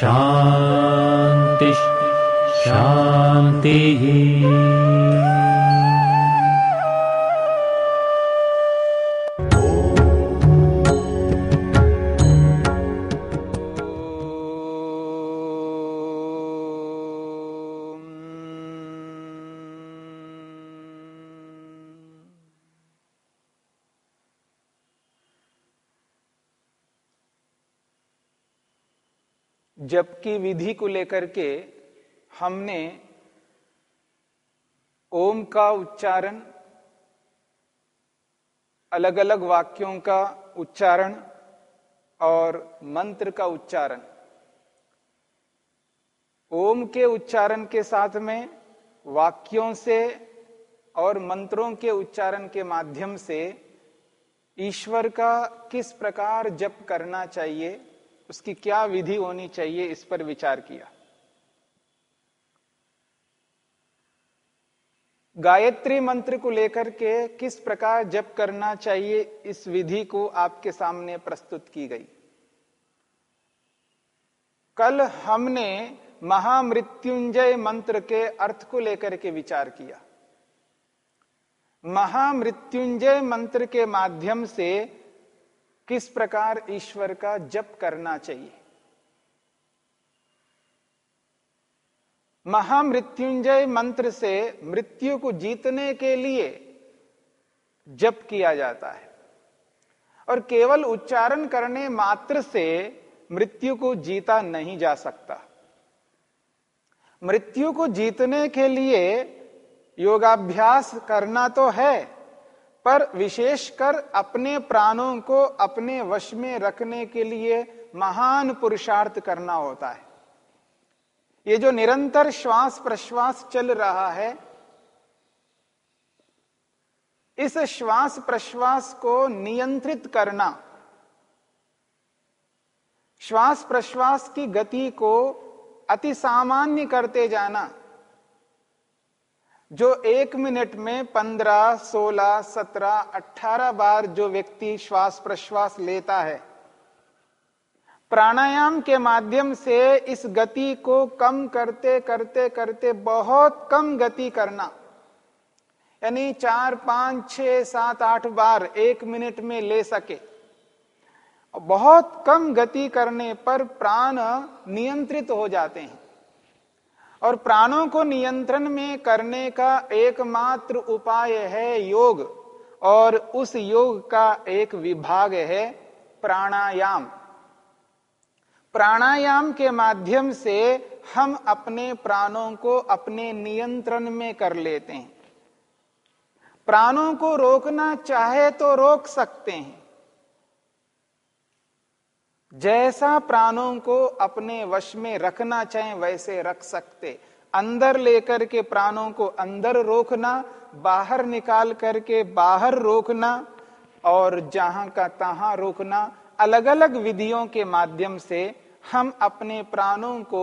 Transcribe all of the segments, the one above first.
शान्तिः शान्तिः जप की विधि को लेकर के हमने ओम का उच्चारण अलग अलग वाक्यों का उच्चारण और मंत्र का उच्चारण। ओम के उच्चारण के साथ में वाक्यों से और मंत्रों के उच्चारण के माध्यम से ईश्वर का किस प्रकार जप करना चाहिए उसकी क्या विधि होनी चाहिए इस पर विचार किया। गायत्री मंत्र को लेकर के किस प्रकार जप करना चाहिए इस विधि को आपके सामने प्रस्तुत की गई। कल हमने महामृत्युंजय मंत्र के अर्थ को लेकर के विचार किया। महामृत्युंजय मंत्र के माध्यम से किस प्रकार ईश्वर का जप करना चाहिए? महामृत्युंजय मंत्र से मृत्यु को जीतने के लिए जप किया जाता है और केवल उच्चारण करने मात्र से मृत्यु को जीता नहीं जा सकता। मृत्यु को जीतने के लिए योगाभ्यास करना तो है पर विशेषकर अपने प्राणों को अपने वश में रखने के लिए महान पुरुषार्थ करना होता है। ये जो निरंतर श्वास प्रश्वास चल रहा है, इस श्वास प्रश्वास को नियंत्रित करना श्वास प्रश्वास की गति को अति सामान्य करते जाना जो एक मिनट में पंद्रह, सोलह, सत्रह, अठारह बार जो व्यक्ति श्वास प्रश्वास लेता है, प्राणायाम के माध्यम से इस गति को कम करते करते करते बहुत कम गति करना, यानी चार, पाँच छ सात, आठ बार एक मिनट में ले सके। बहुत कम गति करने पर प्राण नियंत्रित हो जाते हैं। और प्राणों को नियंत्रण में करने का एकमात्र उपाय है योग, और उस योग का एक विभाग है प्राणायाम। प्राणायाम के माध्यम से हम अपने प्राणों को अपने नियंत्रण में कर लेते हैं। प्राणों को रोकना चाहे तो रोक सकते हैं जैसा प्राणों को अपने वश में रखना चाहे, वैसे रख सकते। अंदर लेकर के प्राणों को अंदर रोकना, बाहर निकाल करके बाहर रोकना, और जहाँ का तहां रोकना अलग अलग विधियों के माध्यम से हम अपने प्राणों को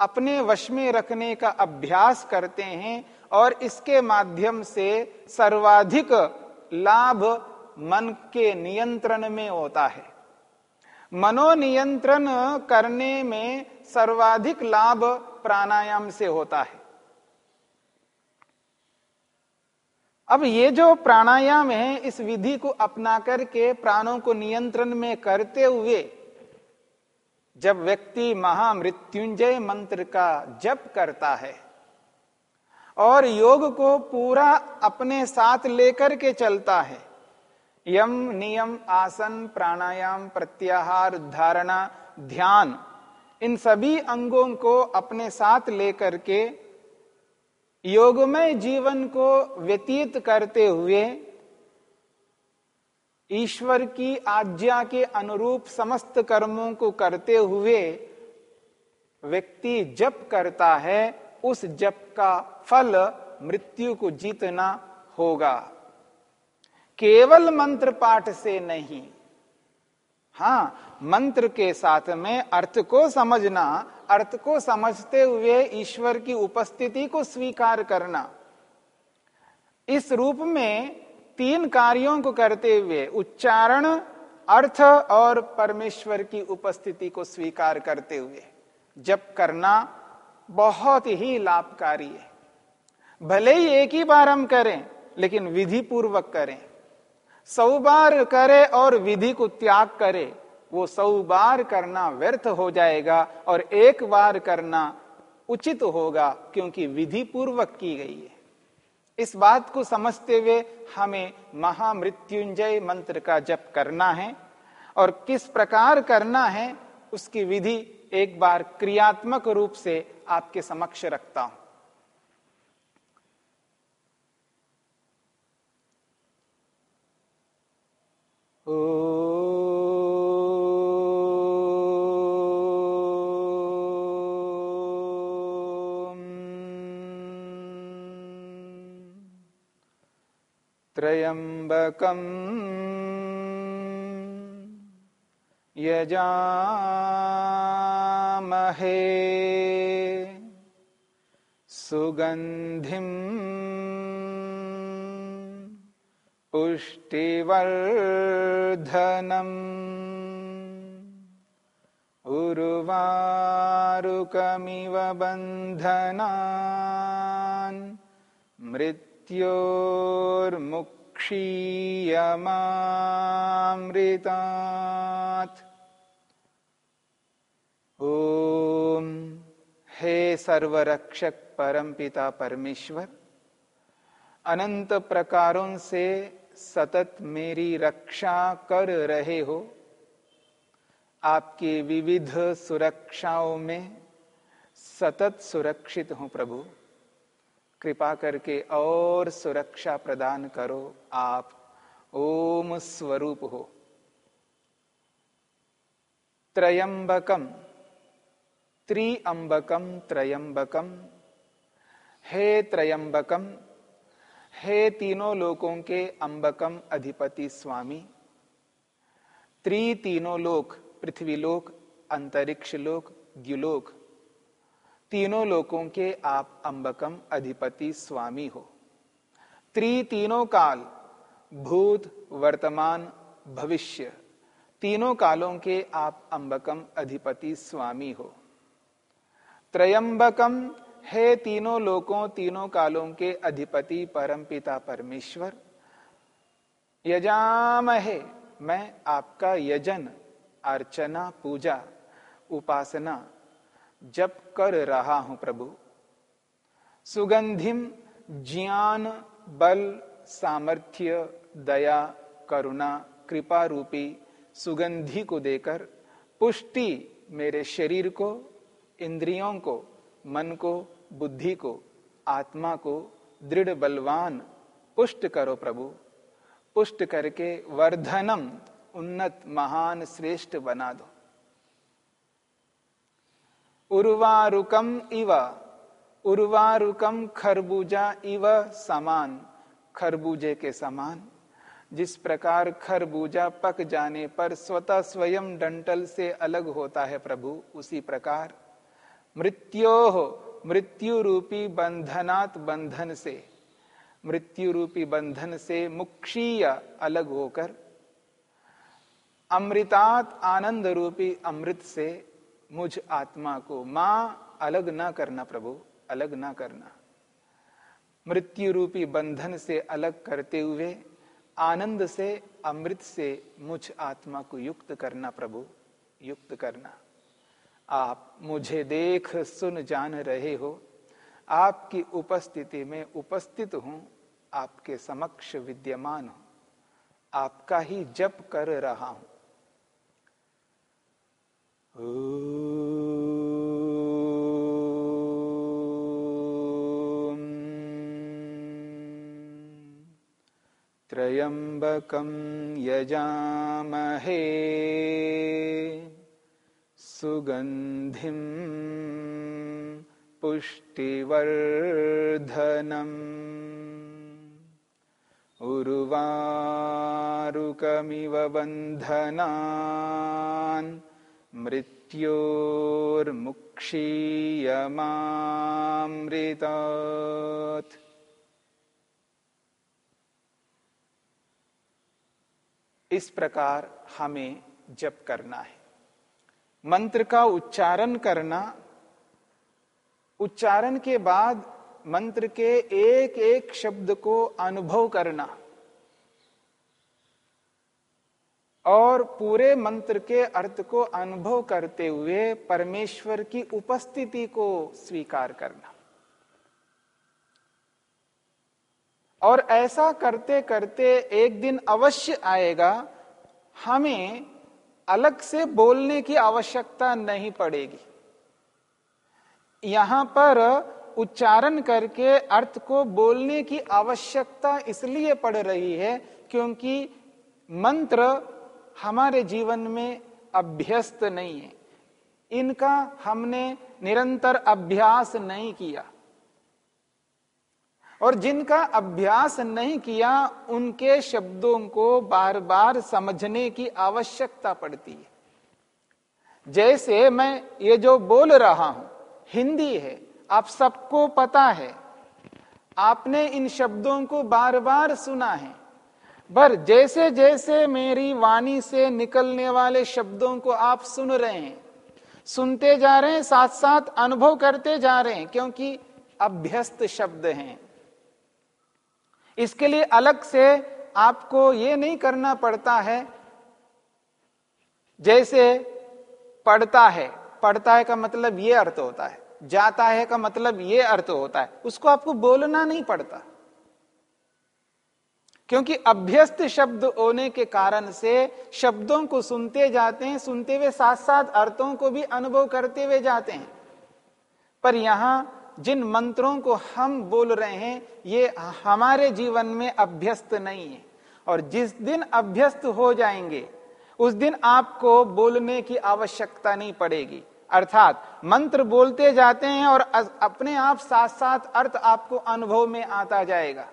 अपने वश में रखने का अभ्यास करते हैं, और इसके माध्यम से सर्वाधिक लाभ मन के नियंत्रण में होता है। मनोनियंत्रण करने में सर्वाधिक लाभ प्राणायाम से होता है। अब ये जो प्राणायाम है, इस विधि को अपना करके प्राणों को नियंत्रण में करते हुए, जब व्यक्ति महामृत्युंजय मंत्र का जप करता है और योग को पूरा अपने साथ लेकर के चलता है यम नियम आसन प्राणायाम प्रत्याहार धारणा ध्यान, इन सभी अंगों को अपने साथ लेकर के योगमय जीवन को व्यतीत करते हुए ईश्वर की आज्ञा के अनुरूप समस्त कर्मों को करते हुए व्यक्ति जप करता है, उस जप का फल मृत्यु को जीतना होगा। केवल मंत्र पाठ से नहीं। हाँ, मंत्र के साथ में अर्थ को समझना, अर्थ को समझते हुए ईश्वर की उपस्थिति को स्वीकार करना। इस रूप में तीन कार्यों को करते हुए उच्चारण, अर्थ और परमेश्वर की उपस्थिति को स्वीकार करते हुए। जप करना बहुत ही लाभकारी है। भले ही एक ही बार हम करें, लेकिन विधि पूर्वक करें। सौ बार करे और विधि को त्याग करे, वो सौ बार करना व्यर्थ हो जाएगा और एक बार करना उचित होगा क्योंकि विधि पूर्वक की गई है। इस बात को समझते हुए हमें महामृत्युंजय मंत्र का जप करना है और किस प्रकार करना है, उसकी विधि एक बार क्रियात्मक रूप से आपके समक्ष रखता हूँ। त्र्यम्बकम् यजामहे सुगन्धिम् पुष्टिवर्धनम्। उर्वारुकमिव बन्धनान्। मृत् मृत्योर्मुक्षीयमामृतात्। ओम हे सर्वरक्षक परमपिता परमेश्वर अनंत प्रकारों से सतत मेरी रक्षा कर रहे हो। आपके विविध सुरक्षाओं में सतत सुरक्षित हूँ प्रभु। कृपा करके और सुरक्षा प्रदान करो। आप ओम स्वरूप हो। त्रयंबकम, त्रिअंबकम, त्रयंबकम। हे त्रयंबकम हे तीनों लोकों के अंबकम अधिपति स्वामी त्रि तीनों लोक, पृथ्वी लोक, अंतरिक्ष लोक, द्युलोक, तीनों लोकों के आप अंबकम अधिपति स्वामी हो। त्रि तीनों काल, भूत, वर्तमान, भविष्य, तीनों कालों के आप अंबकम अधिपति स्वामी हो। त्रयंबकम है तीनों लोकों तीनों कालों के अधिपति परम पिता परमेश्वर। यजाम है, मैं आपका यजन, अर्चना, पूजा, उपासना जप कर रहा हूँ प्रभु। सुगंधिम, ज्ञान, बल, सामर्थ्य, दया, करुणा, कृपा रूपी सुगंधि को देकर, पुष्टि मेरे शरीर को, इंद्रियों को मन को, बुद्धि को, आत्मा को दृढ़, बलवान, पुष्ट करो प्रभु। पुष्ट करके वर्धनम उन्नत, महान, श्रेष्ठ बना दो। उर्वारुकम इव, उर्वारुकम खरबूजा इव समान। खरबूजे के समान। जिस प्रकार खरबूजा पक जाने पर स्वतः स्वयं डंटल से अलग होता है प्रभु, उसी प्रकार मृत्यो मृत्यु रूपी बंधनात् बंधन से मृत्यु रूपी बंधन से मुक्षीय अलग होकर, अमृतात आनंद रूपी अमृत से मुझ आत्मा को माँ अलग ना करना प्रभु, अलग ना करना। मृत्यु रूपी बंधन से अलग करते हुए, आनंद से अमृत से मुझ आत्मा को युक्त करना प्रभु, युक्त करना। आप मुझे देख, सुन, जान रहे हो। आपकी उपस्थिति में उपस्थित हूँ, आपके समक्ष विद्यमान हूँ। आपका ही जप कर रहा हूँ। त्र्यम्बकं यजामहे। सुगन्धिं पुष्टिवर्धनम्। उर्वारुकमिव बन्धनान् मृत्योर्मुक्षीयमामृतात्। इस प्रकार हमें जप करना है। मंत्र का उच्चारण करना। उच्चारण के बाद मंत्र के एक एक शब्द को अनुभव करना। और पूरे मंत्र के अर्थ को अनुभव करते हुए परमेश्वर की उपस्थिति को स्वीकार करना। और ऐसा करते करते एक दिन अवश्य आएगा, हमें अलग से बोलने की आवश्यकता नहीं पड़ेगी। यहाँ पर उच्चारण करके अर्थ को बोलने की आवश्यकता इसलिए पड़ रही है क्योंकि मंत्र हमारे जीवन में अभ्यस्त नहीं है। इनका हमने निरंतर अभ्यास नहीं किया। और जिनका अभ्यास नहीं किया, उनके शब्दों को बार बार समझने की आवश्यकता पड़ती है। जैसे मैं ये जो बोल रहा हूँ, हिंदी है, आप सबको पता है। आपने इन शब्दों को बार बार सुना है। पर जैसे जैसे मेरी वाणी से निकलने वाले शब्दों को आप सुन रहे हैं, सुनते जा रहे हैं साथ साथ अनुभव करते जा रहे हैं, क्योंकि अभ्यस्त शब्द हैं। इसके लिए अलग से आपको ये नहीं करना पड़ता है जैसे पढ़ता है। पढ़ता है का मतलब ये अर्थ होता है। जाता है का मतलब ये अर्थ होता है। उसको आपको बोलना नहीं पड़ता। क्योंकि अभ्यस्त शब्द होने के कारण से शब्दों को सुनते जाते हैं, सुनते हुए साथ साथ अर्थों को भी अनुभव करते हुए जाते हैं। पर यहाँ जिन मंत्रों को हम बोल रहे हैं, ये हमारे जीवन में अभ्यस्त नहीं है। और जिस दिन अभ्यस्त हो जाएँगे, उस दिन आपको बोलने की आवश्यकता नहीं पड़ेगी। अर्थात मंत्र बोलते जाते हैं और अपने आप साथ साथ अर्थ आपको अनुभव में आता जाएगा।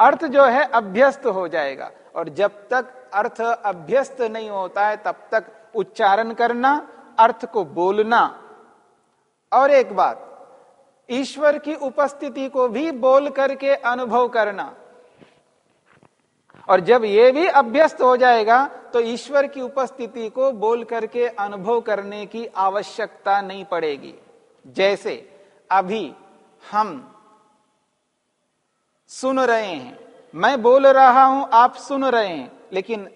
अर्थ जो है, अभ्यस्त हो जाएगा। और जब तक अर्थ अभ्यस्त नहीं होता है, तब तक उच्चारण करना, अर्थ को बोलना। और एक बात ईश्वर की उपस्थिति को भी बोल करके अनुभव करना। और जब ये भी अभ्यस्त हो जाएगा तो ईश्वर की उपस्थिति को बोल करके अनुभव करने की आवश्यकता नहीं पड़ेगी। जैसे, अभी हम सुन रहे हैं। मैं बोल रहा हूँ, आप सुन रहे हैं, लेकिन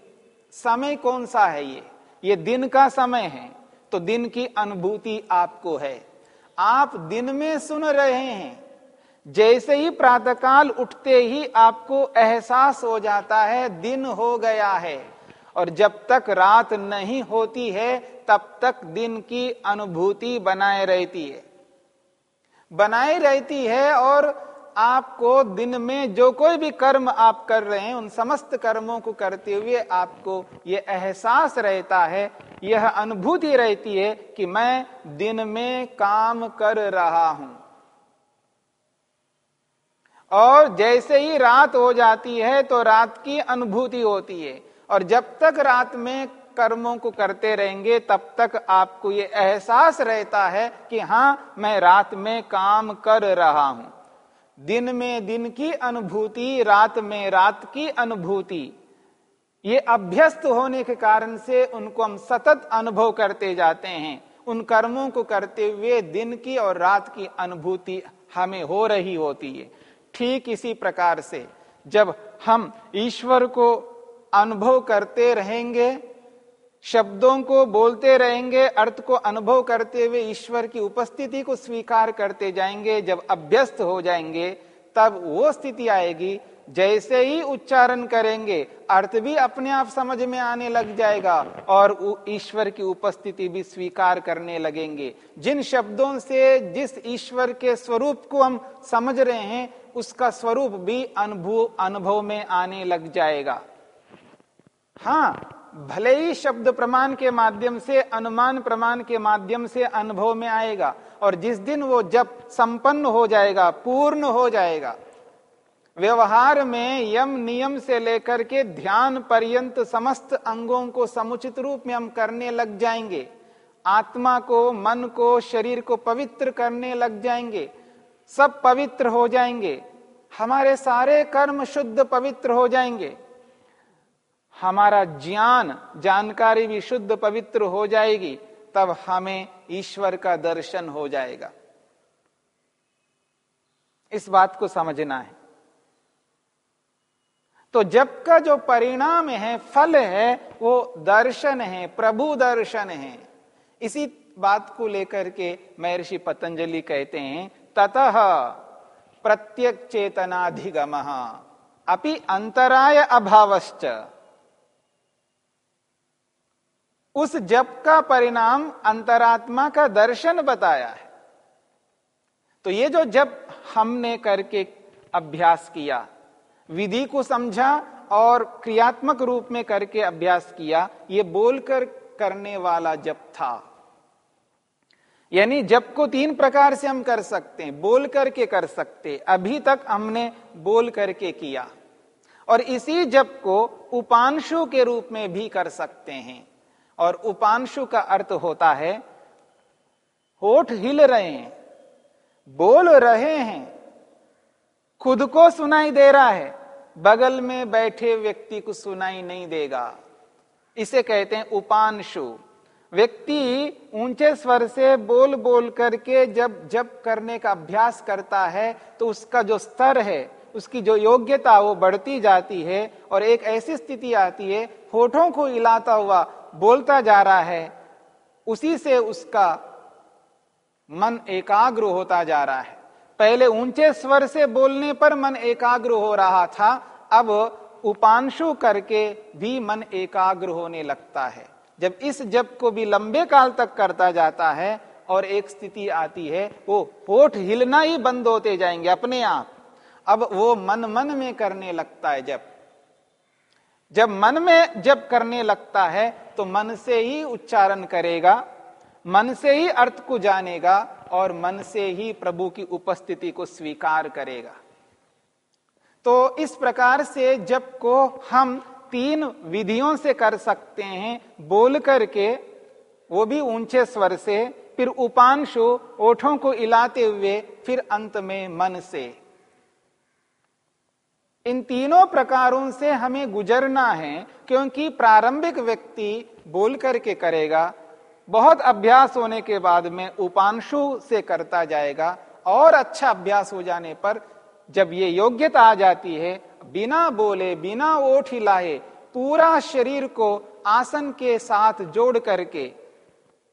समय कौन सा है ये? ये दिन का समय है तो दिन की अनुभूति आपको है। आप दिन में सुन रहे हैं। जैसे ही प्रातःकाल उठते ही आपको एहसास हो जाता है, दिन हो गया है। और जब तक रात नहीं होती है, तब तक दिन की अनुभूति बनाए रहती है। बनाए रहती है और आपको दिन में जो कोई भी कर्म आप कर रहे हैं, उन समस्त कर्मों को करते हुए आपको ये एहसास रहता है यह अनुभूति रहती है कि मैं दिन में काम कर रहा हूँ। और जैसे ही रात हो जाती है तो रात की अनुभूति होती है। और जब तक रात में कर्मों को करते रहेंगे, तब तक आपको ये एहसास रहता है कि हाँ, मैं रात में काम कर रहा हूँ। दिन में दिन की अनुभूति, रात में रात की अनुभूति। ये अभ्यस्त होने के कारण से उनको हम सतत अनुभव करते जाते हैं। उन कर्मों को करते हुए दिन की और रात की अनुभूति हमें हो रही होती है। ठीक इसी प्रकार से जब हम ईश्वर को अनुभव करते रहेंगे, शब्दों को बोलते रहेंगे, अर्थ को अनुभव करते हुए ईश्वर की उपस्थिति को स्वीकार करते जाएँगे, जब अभ्यस्त हो जाएँगे, तब वो स्थिति आएगी जैसे ही उच्चारण करेंगे, अर्थ भी अपने आप समझ में आने लग जाएगा और ईश्वर की उपस्थिति भी स्वीकार करने लगेंगे। जिन शब्दों से जिस ईश्वर के स्वरूप को हम समझ रहे हैं, उसका स्वरूप भी अनुभव अनुभव में आने लग जाएगा। हाँ भले ही शब्द प्रमाण के माध्यम से, अनुमान प्रमाण के माध्यम से अनुभव में आएगा और जिस दिन वो जब संपन्न हो जाएगा, पूर्ण हो जाएगा व्यवहार में यम नियम से लेकर के ध्यान पर्यंत समस्त अंगों को समुचित रूप में हम करने लग जाएँगे। आत्मा को, मन को, शरीर को पवित्र करने लग जाएँगे। सब पवित्र हो जाएँगे। हमारे सारे कर्म शुद्ध पवित्र हो जाएँगे। हमारा ज्ञान, जानकारी भी शुद्ध पवित्र हो जाएगी, तब हमें ईश्वर का दर्शन हो जाएगा। इस बात को समझना है। तो जब का जो परिणाम है, फल है, वो दर्शन है, प्रभु दर्शन है। इसी बात को लेकर के महर्षि पतंजलि कहते हैं, ततः प्रत्यक चेतनाधिगम अपि अंतराय अभावश्च। उस जप का परिणाम अंतरात्मा का दर्शन बताया है। तो ये जो जप हमने करके अभ्यास किया विधि को समझा और क्रियात्मक रूप में करके अभ्यास किया, ये बोलकर करने वाला जप था। यानी जप को तीन प्रकार से हम कर सकते हैं, बोल करके कर सकते अभी तक हमने बोल करके किया। और इसी जप को उपांशु के रूप में भी कर सकते हैं। और उपांशु का अर्थ होता है, होठ हिल रहे हैं, बोल रहे हैं खुद को सुनाई दे रहा है। बगल में बैठे व्यक्ति को सुनाई नहीं देगा। इसे कहते हैं उपांशु। व्यक्ति ऊँचे स्वर से बोल बोल करके जब जब करने का अभ्यास करता है तो उसका जो स्तर है, उसकी जो योग्यता, वो बढ़ती जाती है और एक ऐसी स्थिति आती है, होठों को हिलाता हुआ बोलता जा रहा है, उसी से उसका मन एकाग्र होता जा रहा है। पहले ऊँचे स्वर से बोलने पर मन एकाग्र हो रहा था, अब उपांशु करके भी मन एकाग्र होने लगता है। जब इस जप को भी लंबे काल तक करता जाता है और एक स्थिति आती है, वो होठ हिलना ही बंद होते जाएँगे अपने आप। अब वो मन मन में करने लगता है जब। जब मन में जब करने लगता है तो मन से ही उच्चारण करेगा, मन से ही अर्थ को जानेगा और मन से ही प्रभु की उपस्थिति को स्वीकार करेगा। तो इस प्रकार से जब को हम तीन विधियों से कर सकते हैं, बोल करके, वो भी ऊँचे स्वर से, फिर उपांशु ओठों को इलाते हुए, फिर अंत में मन से। इन तीनों प्रकारों से हमें गुजरना है, क्योंकि प्रारंभिक व्यक्ति बोल करके करेगा बहुत अभ्यास होने के बाद में उपांशु से करता जाएगा और अच्छा अभ्यास हो जाने पर जब ये योग्यता आ जाती है, बिना बोले, बिना ओठ हिलाए पूरा शरीर को आसन के साथ जोड़ करके,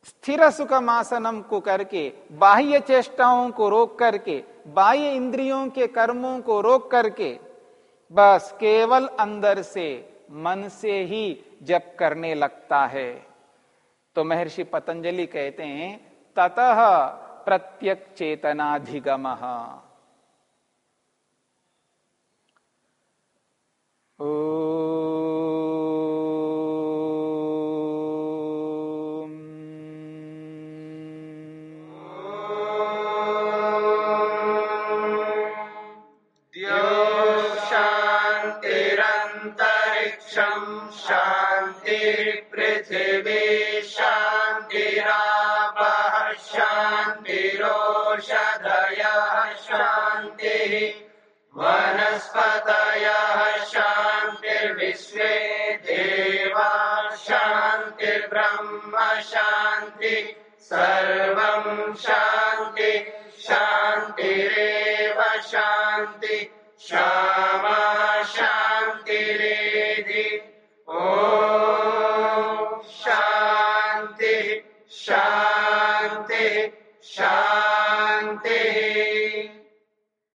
स्थिर सुखम आसनम को करके, बाह्य चेष्टाओं को रोक करके, बाह्य इंद्रियों के कर्मों को रोक करके, बस केवल अंदर से, मन से ही जप करने लगता है। तो महर्षि पतंजलि कहते हैं ततः प्रत्यक चेतनाधिगम ओ शान्ति शान्तिरेव शान्ति शान्ति